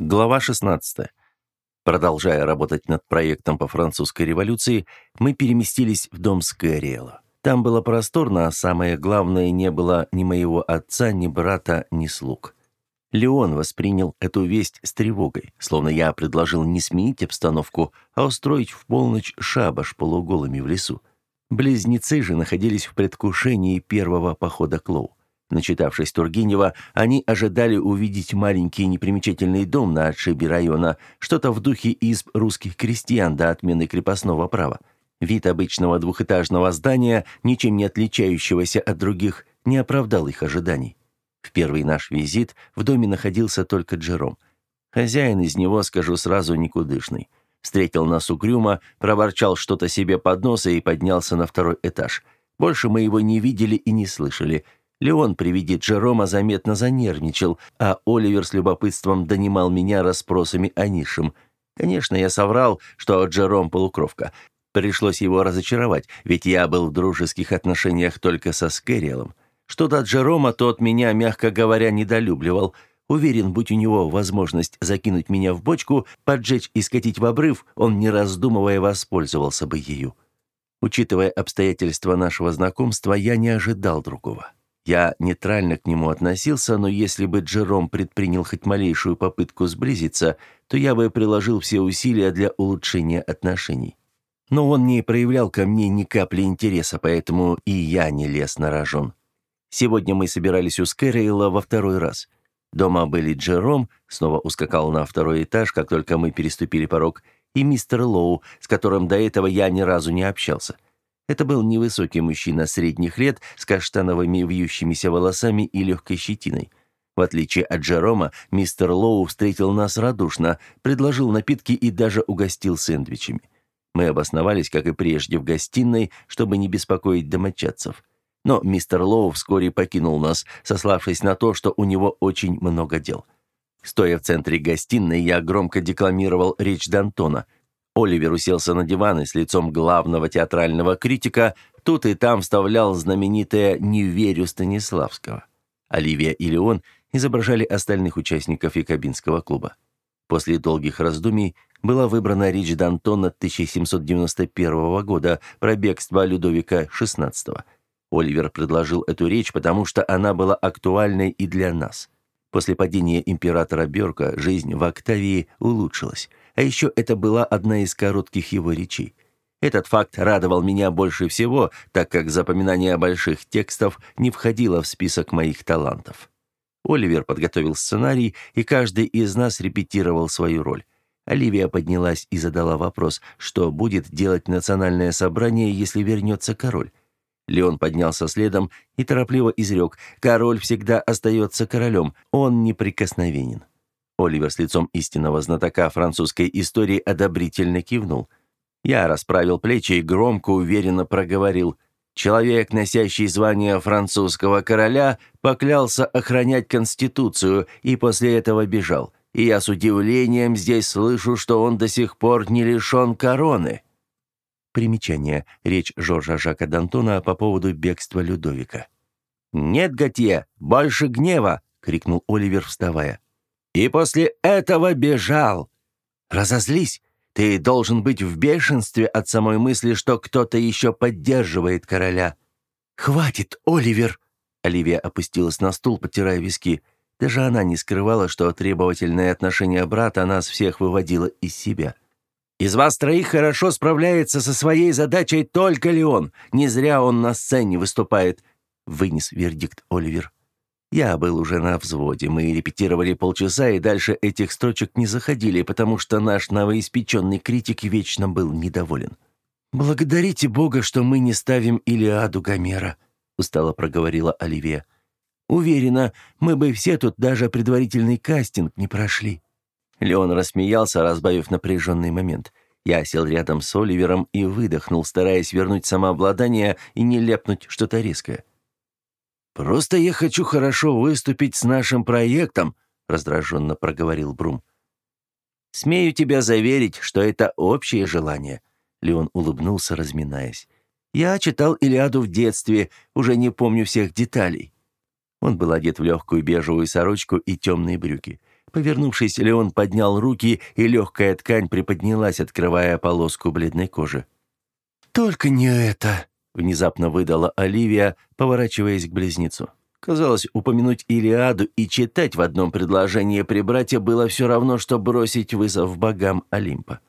Глава 16. Продолжая работать над проектом по французской революции, мы переместились в дом Скэриэла. Там было просторно, а самое главное, не было ни моего отца, ни брата, ни слуг. Леон воспринял эту весть с тревогой, словно я предложил не сменить обстановку, а устроить в полночь шабаш полуголыми в лесу. Близнецы же находились в предвкушении первого похода Клоу. Начитавшись Тургенева, они ожидали увидеть маленький непримечательный дом на отшибе района, что-то в духе изб русских крестьян до отмены крепостного права. Вид обычного двухэтажного здания, ничем не отличающегося от других, не оправдал их ожиданий. В первый наш визит в доме находился только Джером. Хозяин из него, скажу сразу, никудышный. Встретил нас угрюмо, проворчал что-то себе под нос и поднялся на второй этаж. Больше мы его не видели и не слышали – Леон при виде Джерома заметно занервничал, а Оливер с любопытством донимал меня расспросами о низшем. Конечно, я соврал, что Джером полукровка. Пришлось его разочаровать, ведь я был в дружеских отношениях только со Скэриэлом. Что до Джерома, тот меня, мягко говоря, недолюбливал. Уверен, будь у него возможность закинуть меня в бочку, поджечь и скатить в обрыв, он, не раздумывая, воспользовался бы ею. Учитывая обстоятельства нашего знакомства, я не ожидал другого. Я нейтрально к нему относился, но если бы Джером предпринял хоть малейшую попытку сблизиться, то я бы приложил все усилия для улучшения отношений. Но он не проявлял ко мне ни капли интереса, поэтому и я не лез на рожон. Сегодня мы собирались у Скэрейла во второй раз. Дома были Джером, снова ускакал на второй этаж, как только мы переступили порог, и мистер Лоу, с которым до этого я ни разу не общался. Это был невысокий мужчина средних лет с каштановыми вьющимися волосами и легкой щетиной. В отличие от Джерома, мистер Лоу встретил нас радушно, предложил напитки и даже угостил сэндвичами. Мы обосновались, как и прежде, в гостиной, чтобы не беспокоить домочадцев. Но мистер Лоу вскоре покинул нас, сославшись на то, что у него очень много дел. Стоя в центре гостиной, я громко декламировал речь Д'Антона, Оливер уселся на диван и с лицом главного театрального критика тут и там вставлял знаменитое «Не верю» Станиславского. Оливия и Леон изображали остальных участников Якобинского клуба. После долгих раздумий была выбрана речь Д'Антона 1791 года про бегство Людовика XVI. Оливер предложил эту речь, потому что она была актуальной и для нас. После падения императора Бёрка жизнь в Октавии улучшилась – а еще это была одна из коротких его речей. Этот факт радовал меня больше всего, так как запоминание больших текстов не входило в список моих талантов. Оливер подготовил сценарий, и каждый из нас репетировал свою роль. Оливия поднялась и задала вопрос, что будет делать национальное собрание, если вернется король. Леон поднялся следом и торопливо изрек, «Король всегда остается королем, он неприкосновенен». Оливер с лицом истинного знатока французской истории одобрительно кивнул. Я расправил плечи и громко, уверенно проговорил. Человек, носящий звание французского короля, поклялся охранять Конституцию и после этого бежал. И я с удивлением здесь слышу, что он до сих пор не лишен короны. Примечание. Речь Жоржа Жака Д'Антона по поводу бегства Людовика. «Нет, Готье, больше гнева!» — крикнул Оливер, вставая. И после этого бежал. Разозлись. Ты должен быть в бешенстве от самой мысли, что кто-то еще поддерживает короля. Хватит, Оливер. Оливия опустилась на стул, потирая виски. Даже она не скрывала, что требовательное отношение брата нас всех выводило из себя. Из вас троих хорошо справляется со своей задачей только Леон. Не зря он на сцене выступает, вынес вердикт Оливер. Я был уже на взводе. Мы репетировали полчаса, и дальше этих строчек не заходили, потому что наш новоиспеченный критик вечно был недоволен. «Благодарите Бога, что мы не ставим Илиаду Гомера», — устало проговорила Оливия. «Уверена, мы бы все тут даже предварительный кастинг не прошли». Леон рассмеялся, разбавив напряженный момент. Я сел рядом с Оливером и выдохнул, стараясь вернуть самообладание и не ляпнуть что-то резкое. «Просто я хочу хорошо выступить с нашим проектом», — раздраженно проговорил Брум. «Смею тебя заверить, что это общее желание», — Леон улыбнулся, разминаясь. «Я читал «Илиаду» в детстве, уже не помню всех деталей». Он был одет в легкую бежевую сорочку и темные брюки. Повернувшись, Леон поднял руки, и легкая ткань приподнялась, открывая полоску бледной кожи. «Только не это!» — внезапно выдала Оливия, поворачиваясь к близнецу. Казалось, упомянуть Илиаду и читать в одном предложении при брате было все равно, что бросить вызов богам Олимпа.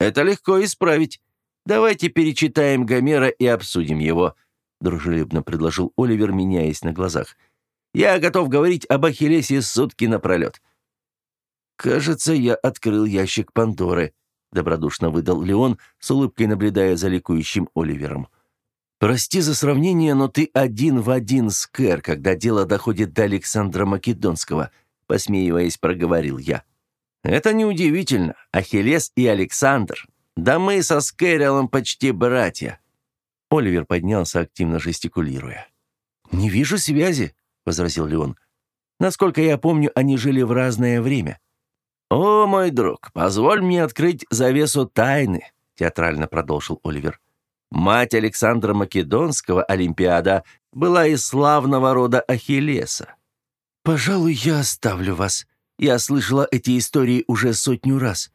«Это легко исправить. Давайте перечитаем Гомера и обсудим его», — дружелюбно предложил Оливер, меняясь на глазах. «Я готов говорить об Ахиллесе сутки напролет». «Кажется, я открыл ящик Пандоры», — добродушно выдал Леон, с улыбкой наблюдая за ликующим Оливером. «Прости за сравнение, но ты один в один с Кэр, когда дело доходит до Александра Македонского», — посмеиваясь, проговорил я. «Это неудивительно. Ахиллес и Александр. Да мы со Скэрилом почти братья». Оливер поднялся, активно жестикулируя. «Не вижу связи», — возразил Леон. «Насколько я помню, они жили в разное время». «О, мой друг, позволь мне открыть завесу тайны», — театрально продолжил Оливер. «Мать Александра Македонского, Олимпиада, была из славного рода Ахиллеса». «Пожалуй, я оставлю вас. Я слышала эти истории уже сотню раз».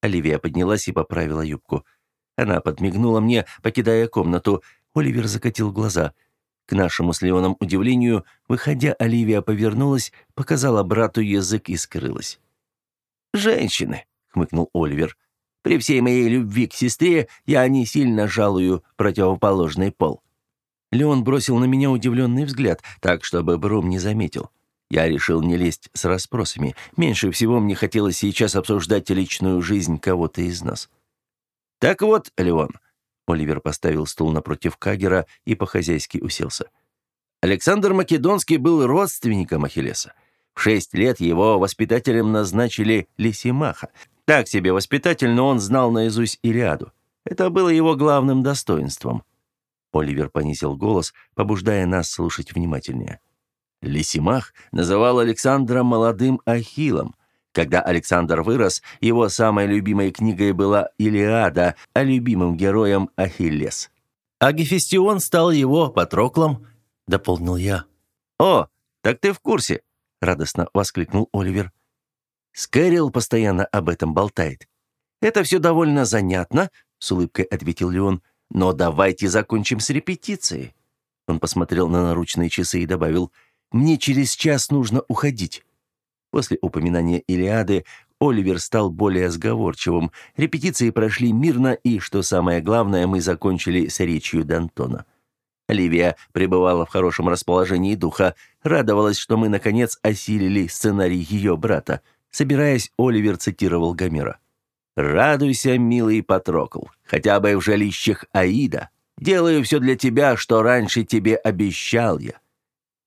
Оливия поднялась и поправила юбку. Она подмигнула мне, покидая комнату. Оливер закатил глаза. К нашему с Леоном удивлению, выходя, Оливия повернулась, показала брату язык и скрылась. «Женщины», — хмыкнул Оливер. «При всей моей любви к сестре я не сильно жалую противоположный пол». Леон бросил на меня удивленный взгляд, так, чтобы Брум не заметил. Я решил не лезть с расспросами. Меньше всего мне хотелось сейчас обсуждать личную жизнь кого-то из нас. «Так вот, Леон», — Оливер поставил стул напротив Кагера и по-хозяйски уселся. «Александр Македонский был родственником Ахиллеса. В шесть лет его воспитателем назначили Лисимаха. Так себе воспитатель, но он знал наизусть Илиаду. Это было его главным достоинством. Оливер понизил голос, побуждая нас слушать внимательнее. Лисимах называл Александра молодым Ахиллом. Когда Александр вырос, его самой любимой книгой была «Илиада», а любимым героем – Ахиллес. А Гефестион стал его Патроклом, дополнил я. «О, так ты в курсе?» радостно воскликнул Оливер. Скэрилл постоянно об этом болтает. Это все довольно занятно, с улыбкой ответил Леон. Но давайте закончим с репетицией. Он посмотрел на наручные часы и добавил: "Мне через час нужно уходить". После упоминания Илиады Оливер стал более сговорчивым. Репетиции прошли мирно, и, что самое главное, мы закончили с речью Д'Антона. Оливия пребывала в хорошем расположении духа, радовалась, что мы, наконец, осилили сценарий ее брата. Собираясь, Оливер цитировал Гомера. «Радуйся, милый Патрокл, хотя бы в жилищах Аида. Делаю все для тебя, что раньше тебе обещал я».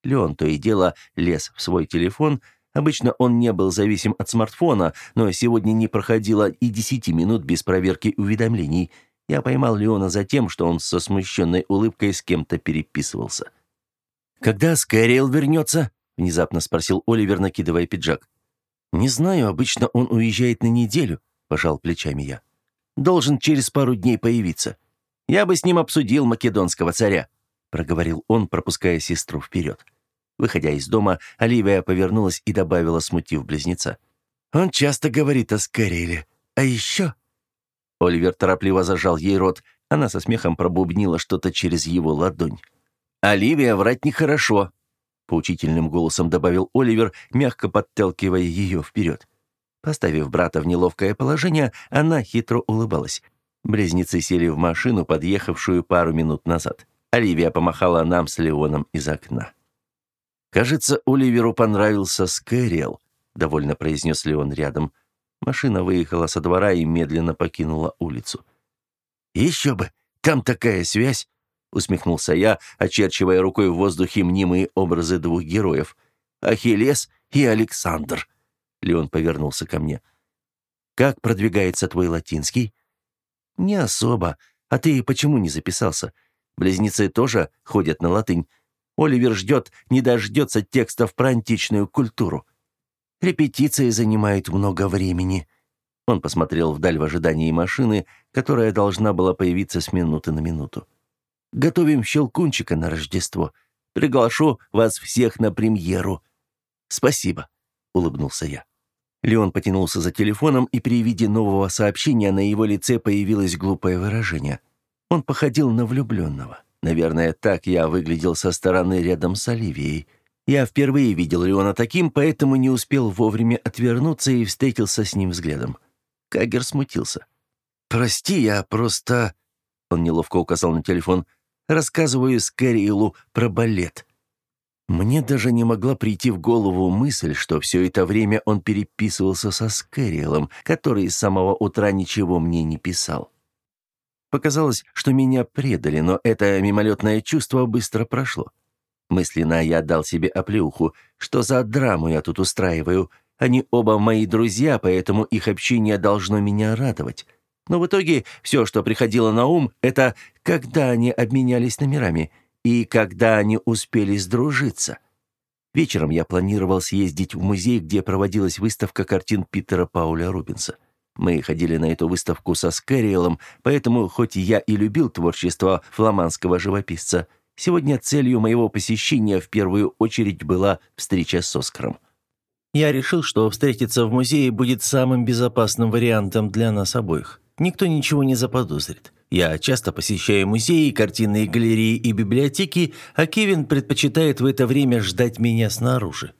Леон то и дело лез в свой телефон. Обычно он не был зависим от смартфона, но сегодня не проходило и десяти минут без проверки уведомлений – я поймал Леона за тем, что он со смущенной улыбкой с кем-то переписывался. «Когда Скайриэл вернется?» — внезапно спросил Оливер, накидывая пиджак. «Не знаю, обычно он уезжает на неделю», — пожал плечами я. «Должен через пару дней появиться. Я бы с ним обсудил македонского царя», — проговорил он, пропуская сестру вперед. Выходя из дома, Оливия повернулась и добавила, смутив близнеца. «Он часто говорит о Скайриэле. А еще...» Оливер торопливо зажал ей рот. Она со смехом пробубнила что-то через его ладонь. «Оливия, врать нехорошо», — поучительным голосом добавил Оливер, мягко подталкивая ее вперед. Поставив брата в неловкое положение, она хитро улыбалась. Близнецы сели в машину, подъехавшую пару минут назад. Оливия помахала нам с Леоном из окна. «Кажется, Оливеру понравился Скэриэл», — довольно произнес Леон рядом. Машина выехала со двора и медленно покинула улицу. «Еще бы! Там такая связь!» — усмехнулся я, очерчивая рукой в воздухе мнимые образы двух героев. «Ахиллес и Александр!» Леон повернулся ко мне. «Как продвигается твой латинский?» «Не особо. А ты почему не записался? Близнецы тоже ходят на латынь. Оливер ждет, не дождется текстов про античную культуру». Репетиции занимают много времени». Он посмотрел вдаль в ожидании машины, которая должна была появиться с минуты на минуту. «Готовим щелкунчика на Рождество. Приглашу вас всех на премьеру». «Спасибо», — улыбнулся я. Леон потянулся за телефоном, и при виде нового сообщения на его лице появилось глупое выражение. Он походил на влюбленного. Наверное, так я выглядел со стороны рядом с Оливией. Я впервые видел Леона таким, поэтому не успел вовремя отвернуться и встретился с ним взглядом. Кагер смутился. «Прости, я просто...» Он неловко указал на телефон. «Рассказываю Скэриэлу про балет». Мне даже не могла прийти в голову мысль, что все это время он переписывался со Скэриэлом, который с самого утра ничего мне не писал. Показалось, что меня предали, но это мимолетное чувство быстро прошло. Мысленно я дал себе оплеуху, что за драму я тут устраиваю. Они оба мои друзья, поэтому их общение должно меня радовать. Но в итоге все, что приходило на ум, это когда они обменялись номерами и когда они успели сдружиться. Вечером я планировал съездить в музей, где проводилась выставка картин Питера Пауля Рубинса. Мы ходили на эту выставку со Скэриэлом, поэтому, хоть я и любил творчество фламандского живописца, сегодня целью моего посещения в первую очередь была встреча с Оскаром. Я решил, что встретиться в музее будет самым безопасным вариантом для нас обоих. Никто ничего не заподозрит. Я часто посещаю музеи, картинные галереи и библиотеки, а Кевин предпочитает в это время ждать меня снаружи.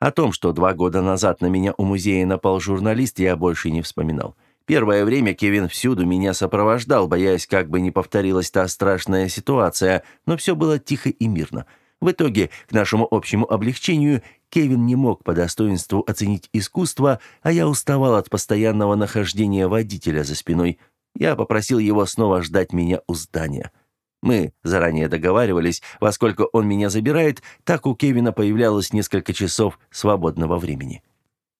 О том, что два года назад на меня у музея напал журналист, я больше не вспоминал. Первое время Кевин всюду меня сопровождал, боясь, как бы не повторилась та страшная ситуация, но все было тихо и мирно. В итоге, к нашему общему облегчению, Кевин не мог по достоинству оценить искусство, а я уставал от постоянного нахождения водителя за спиной. Я попросил его снова ждать меня у здания. Мы заранее договаривались, во сколько он меня забирает, так у Кевина появлялось несколько часов свободного времени.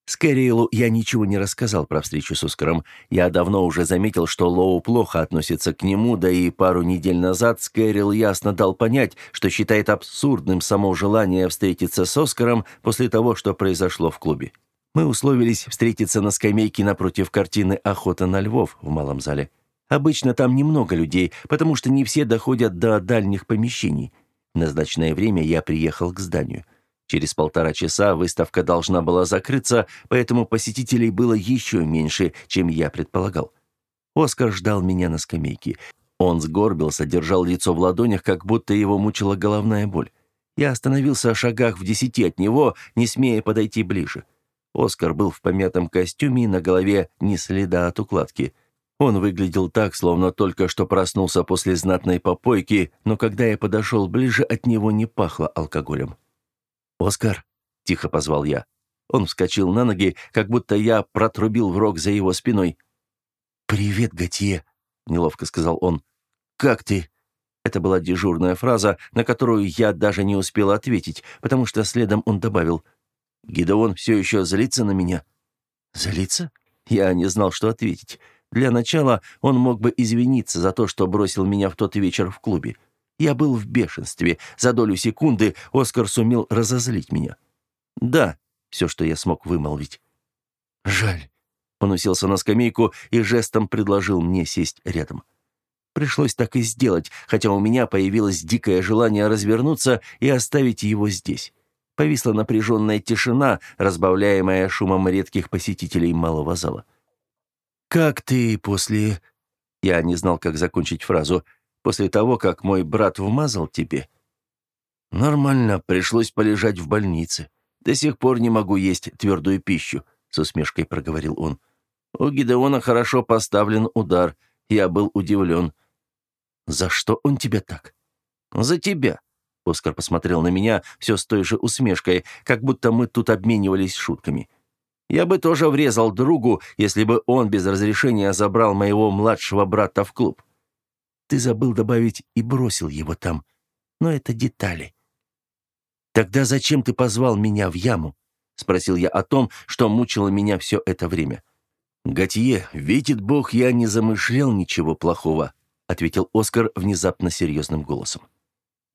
Скэриэлу я ничего не рассказал про встречу с Оскаром. Я давно уже заметил, что Лоу плохо относится к нему, да и пару недель назад Скэрилл ясно дал понять, что считает абсурдным само желание встретиться с Оскаром после того, что произошло в клубе. Мы условились встретиться на скамейке напротив картины «Охота на львов» в малом зале. Обычно там немного людей, потому что не все доходят до дальних помещений. В назначенное время я приехал к зданию. Через полтора часа выставка должна была закрыться, поэтому посетителей было еще меньше, чем я предполагал. Оскар ждал меня на скамейке. Он сгорбился, держал лицо в ладонях, как будто его мучила головная боль. Я остановился о шагах в десяти от него, не смея подойти ближе. Оскар был в помятом костюме, на голове ни следа от укладки. Он выглядел так, словно только что проснулся после знатной попойки, но когда я подошел ближе, от него не пахло алкоголем. «Оскар!» — тихо позвал я. Он вскочил на ноги, как будто я протрубил в рог за его спиной. «Привет, Готье!» — неловко сказал он. «Как ты?» Это была дежурная фраза, на которую я даже не успел ответить, потому что следом он добавил. «Гидеон все еще злится на меня». «Злится?» Я не знал, что ответить. Для начала он мог бы извиниться за то, что бросил меня в тот вечер в клубе. Я был в бешенстве. За долю секунды Оскар сумел разозлить меня. «Да», — все, что я смог вымолвить. «Жаль». Он уселся на скамейку и жестом предложил мне сесть рядом. Пришлось так и сделать, хотя у меня появилось дикое желание развернуться и оставить его здесь. Повисла напряженная тишина, разбавляемая шумом редких посетителей малого зала. «Как ты после...» Я не знал, как закончить фразу. «После того, как мой брат вмазал тебе?» «Нормально, пришлось полежать в больнице. До сих пор не могу есть твердую пищу», — с усмешкой проговорил он. «У Гидеона хорошо поставлен удар. Я был удивлен». «За что он тебя так?» «За тебя», — Оскар посмотрел на меня все с той же усмешкой, как будто мы тут обменивались шутками. Я бы тоже врезал другу, если бы он без разрешения забрал моего младшего брата в клуб. Ты забыл добавить и бросил его там. Но это детали. Тогда зачем ты позвал меня в яму? Спросил я о том, что мучило меня все это время. «Готье, видит Бог, я не замышлял ничего плохого», ответил Оскар внезапно серьезным голосом.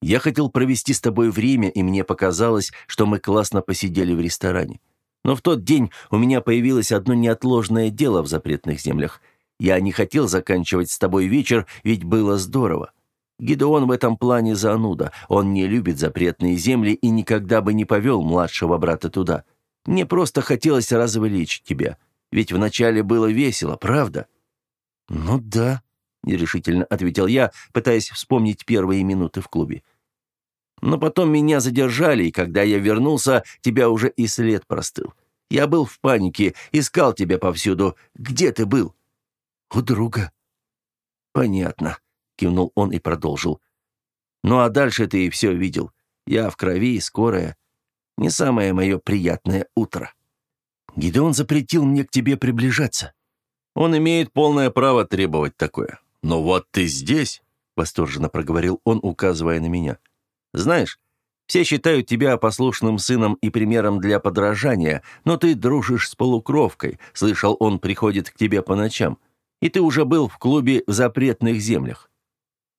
«Я хотел провести с тобой время, и мне показалось, что мы классно посидели в ресторане. Но в тот день у меня появилось одно неотложное дело в запретных землях. Я не хотел заканчивать с тобой вечер, ведь было здорово. Гидеон в этом плане зануда. Он не любит запретные земли и никогда бы не повел младшего брата туда. Мне просто хотелось развлечь тебя. Ведь вначале было весело, правда?» «Ну да», — нерешительно ответил я, пытаясь вспомнить первые минуты в клубе. «Но потом меня задержали, и когда я вернулся, тебя уже и след простыл. Я был в панике, искал тебя повсюду. Где ты был?» «У друга». «Понятно», — кивнул он и продолжил. «Ну а дальше ты и все видел. Я в крови, скорая. Не самое мое приятное утро». Гидеон запретил мне к тебе приближаться. Он имеет полное право требовать такое. Но вот ты здесь, восторженно проговорил он, указывая на меня. Знаешь, все считают тебя послушным сыном и примером для подражания, но ты дружишь с полукровкой. Слышал, он приходит к тебе по ночам. И ты уже был в клубе в запретных землях.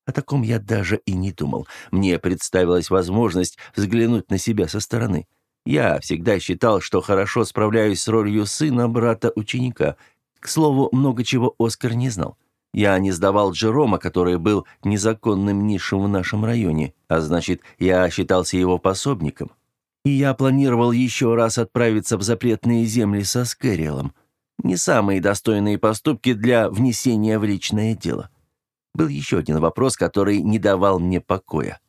О таком я даже и не думал. Мне представилась возможность взглянуть на себя со стороны. Я всегда считал, что хорошо справляюсь с ролью сына, брата, ученика. К слову, много чего Оскар не знал. Я не сдавал Джерома, который был незаконным низшим в нашем районе, а значит, я считался его пособником. И я планировал еще раз отправиться в запретные земли со Скэриэлом. Не самые достойные поступки для внесения в личное дело. Был еще один вопрос, который не давал мне покоя.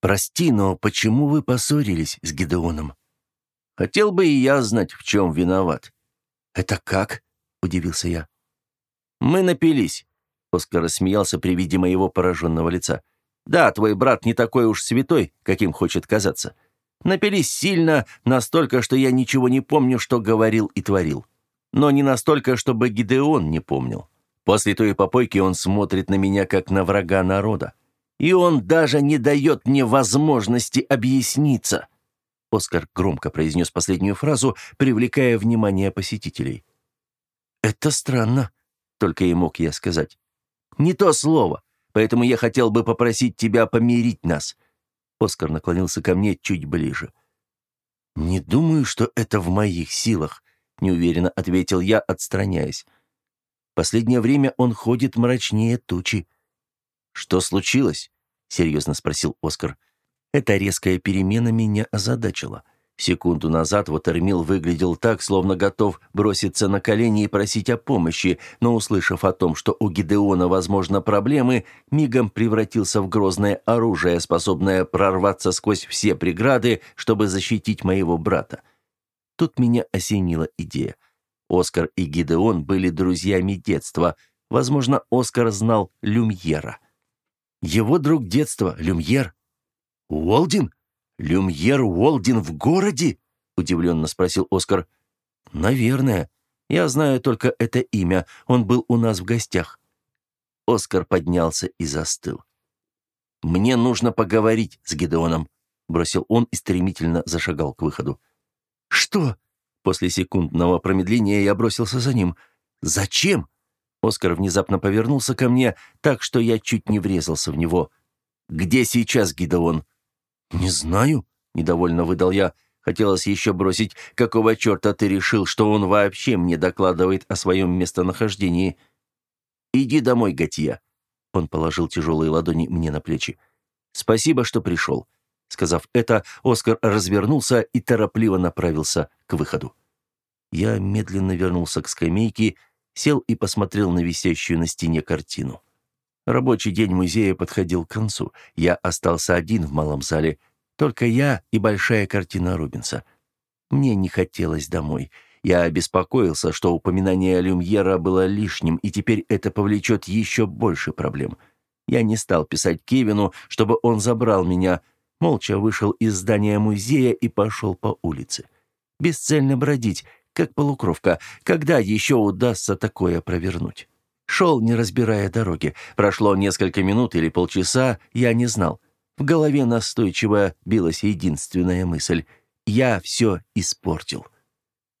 «Прости, но почему вы поссорились с Гидеоном?» «Хотел бы и я знать, в чем виноват». «Это как?» — удивился я. «Мы напились», — Оскар рассмеялся при виде моего пораженного лица. «Да, твой брат не такой уж святой, каким хочет казаться. Напились сильно, настолько, что я ничего не помню, что говорил и творил. Но не настолько, чтобы Гидеон не помнил. После той попойки он смотрит на меня, как на врага народа. И он даже не дает мне возможности объясниться. Оскар громко произнес последнюю фразу, привлекая внимание посетителей. «Это странно», — только и мог я сказать. «Не то слово, поэтому я хотел бы попросить тебя помирить нас». Оскар наклонился ко мне чуть ближе. «Не думаю, что это в моих силах», — неуверенно ответил я, отстраняясь. «Последнее время он ходит мрачнее тучи. «Что случилось?» — серьезно спросил Оскар. Эта резкая перемена меня озадачила. Секунду назад Ватермил выглядел так, словно готов броситься на колени и просить о помощи, но, услышав о том, что у Гидеона, возможно, проблемы, мигом превратился в грозное оружие, способное прорваться сквозь все преграды, чтобы защитить моего брата. Тут меня осенила идея. Оскар и Гидеон были друзьями детства. Возможно, Оскар знал Люмьера. Его друг детства, Люмьер. «Уолдин? Люмьер Уолдин в городе?» — удивленно спросил Оскар. «Наверное. Я знаю только это имя. Он был у нас в гостях». Оскар поднялся и застыл. «Мне нужно поговорить с Гедеоном», — бросил он и стремительно зашагал к выходу. «Что?» После секундного промедления я бросился за ним. «Зачем?» Оскар внезапно повернулся ко мне, так что я чуть не врезался в него. «Где сейчас Гидеон?» «Не знаю», — недовольно выдал я. Хотелось еще бросить, какого черта ты решил, что он вообще мне докладывает о своем местонахождении. «Иди домой, Готья», — он положил тяжелые ладони мне на плечи. «Спасибо, что пришел». Сказав это, Оскар развернулся и торопливо направился к выходу. Я медленно вернулся к скамейке сел и посмотрел на висящую на стене картину. Рабочий день музея подходил к концу. Я остался один в малом зале. Только я и большая картина Рубенса. Мне не хотелось домой. Я обеспокоился, что упоминание Люмьера было лишним, и теперь это повлечет еще больше проблем. Я не стал писать Кевину, чтобы он забрал меня. Молча вышел из здания музея и пошел по улице. Бесцельно бродить, как полукровка. Когда еще удастся такое провернуть? Шел, не разбирая дороги. Прошло несколько минут или полчаса, я не знал. В голове настойчиво билась единственная мысль. Я все испортил.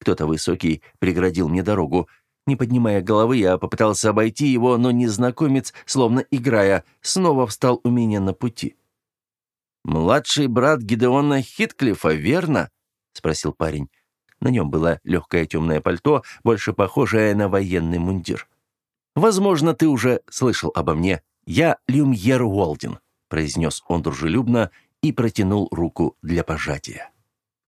Кто-то высокий преградил мне дорогу. Не поднимая головы, я попытался обойти его, но незнакомец, словно играя, снова встал у меня на пути. «Младший брат Гидеона Хитклифа, верно?» — спросил парень. На нем было легкое темное пальто, больше похожее на военный мундир. «Возможно, ты уже слышал обо мне. Я Люмьер Уолдин», — произнес он дружелюбно и протянул руку для пожатия.